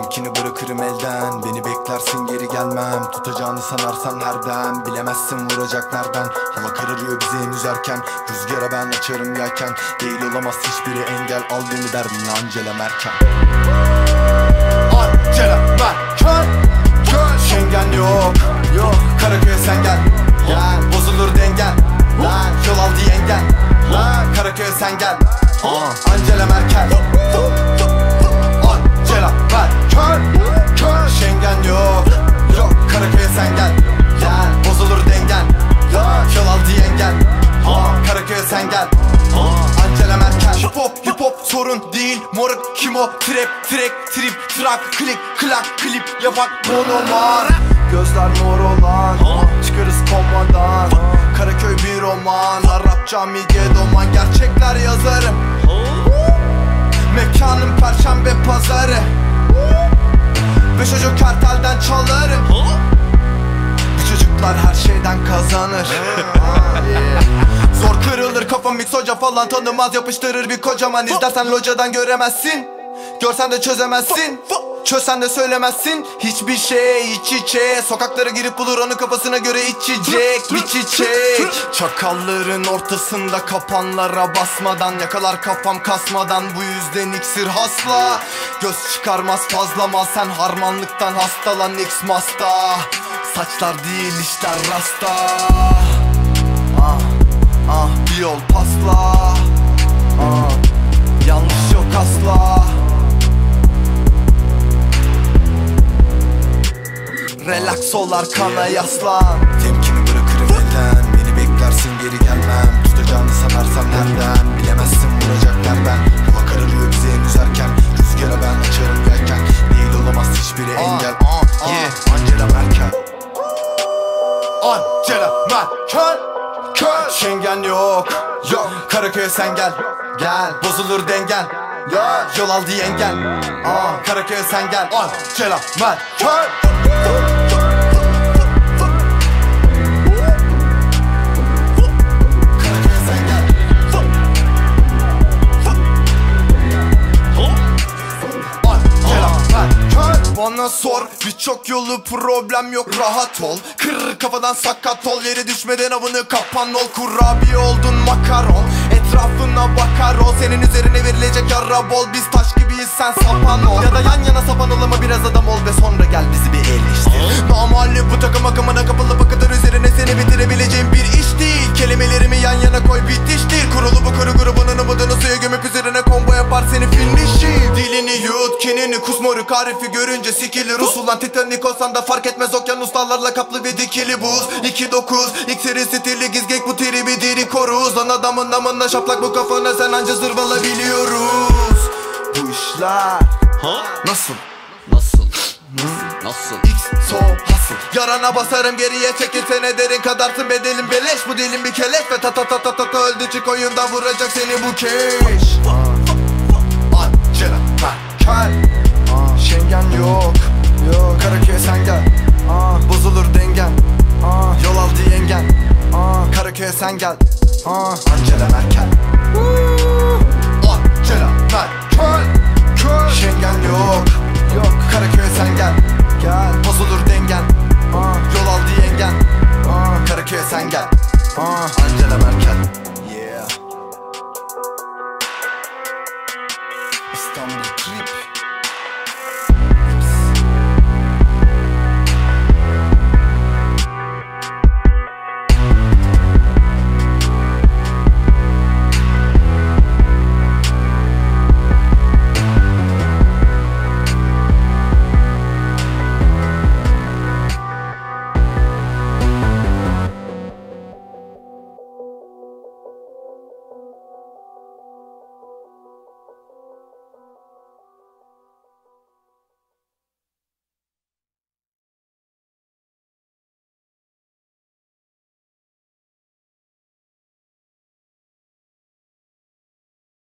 Temkini bırakırım elden. Beni beklersin geri gelmem. Tutacağını sanarsan nereden? Bilemezsin vuracak nereden Hava kararıyor bizi henüz erken. Rüzgara ben açarım yelken. Değil olamaz hiçbiri engel. Al beni derdim Angela Merkel. Angela Merkel. Köl Şengen yok Yok. Karaköy'e sen gel. Gel. Bozulur dengen. Lan Yol al diyen gel. Lan Karaköy'e sen gel. Angela sorun değil Moruk kim o? Trap trek trip trak klik klak klip yapak monoman Gözler mor olan Çıkarız komadan Karaköy bir roman Arapça Migedoman Gerçekler yazarım. Mekanım perşembe pazarı. Beş çocuk kartelden çalarım. Bu çocuklar her şeyden kazanır. Zor kırılır kafam mix hoca falan tanımaz yapıştırır bir kocaman. İzlersen locadan göremezsin Görsen de çözemezsin Çözsen de söylemezsin. Hiçbir şey iç içe Sokaklara girip bulur onu kafasına göre içecek Bir çiçek Çakalların ortasında kapanlara basmadan Yakalar kafam kasmadan. Bu yüzden iksir hasla Göz çıkarmaz fazlama Sen harmanlıktan hastalan X masta Saçlar değil işler rasta Relax ol arkana yaslan. Temkini bırakırım elden. Beni beklersin geri gelmem. Tutacağını sanarsan nereden? Bilemezsin vuracak nereden Hava kararıyor bize henüz erken Rüzgara ben açarım yelken. Değil olamaz hiçbiri engel. yeah. Angela Merkel. Angela Merkel. Şengen yok. Yok. Karaköy'e sen gel. Gel. Bozulur dengen. Gel. Yol al diyen gel Aa, Karaköy'e sen gel. Angela Merkel sor. Birçok yolu problem yok rahat ol. Kır kafadan sakat ol yere düşmeden avını kapan ol. Kurabiye oldun makaron. Etrafına bakar ol Senin üzerine verilecek yara bol. Biz taş gibiyiz sen sapan ol. Ya da yan yana sapan ol ama biraz adam ol Ve sonra gel bizi bir eleştir. Normalde bu takım akımına kapılı bakıdır üzerine yut kinini kus moruk harifi görünce sikilir Usulan titanik olsan da fark etmez. Okyanuslarla kaplı ve dikili buz. 2-9 iksiri stili gizgek bu tribi diri koruz. Lan adamın namına şaplak bu kafana sen anca zırvala biliyoruz Bu işler Nasıl? Nasıl? Nasıl? X so hasıl Yarana basarım geriye çekilsene derin kadarsın bedelin beleş Bu dilin bir keleş ve ta ta ta ta ta ta öldü çık oyunda vuracak seni bu keş köye sen gel. Aa, Angela Merkel. Angela Merkel. Kör. Şengen yok. Yok. Karaköy'e sen gel. Gel. Bozulur dengen. Aa, Yol aldı yengen. Aa, Karaköy'e sen gel. Aa, Angela Merkel. Yeah. İstanbul Trip.